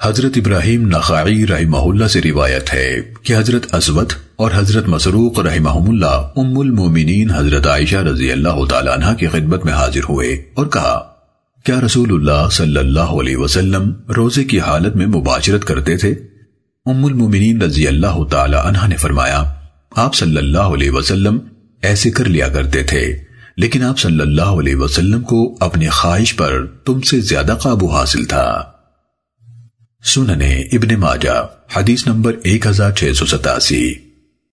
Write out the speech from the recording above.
حضرت ابراہیم نخعی رحمہ اللہ سے روایت ہے کہ حضرت اسود اور حضرت مسروق رحمہ اللہ ام المومنین حضرت عائشہ رضی اللہ تعالیٰ عنہ کی خدمت میں حاضر ہوئے اور کہا، کیا رسول اللہ صلی اللہ علیہ وسلم روزے کی حالت میں مباشرت کرتے تھے؟ ام المومنین رضی اللہ تعالیٰ عنہ نے فرمایا، آپ صلی اللہ علیہ وسلم ایسے کر لیا کرتے تھے، لیکن آپ صلی اللہ علیہ وسلم کو اپنی خواہش پر تم سے زیادہ قابو حاصل تھا۔ سننے ابن ماجہ حدیث نمبر 1687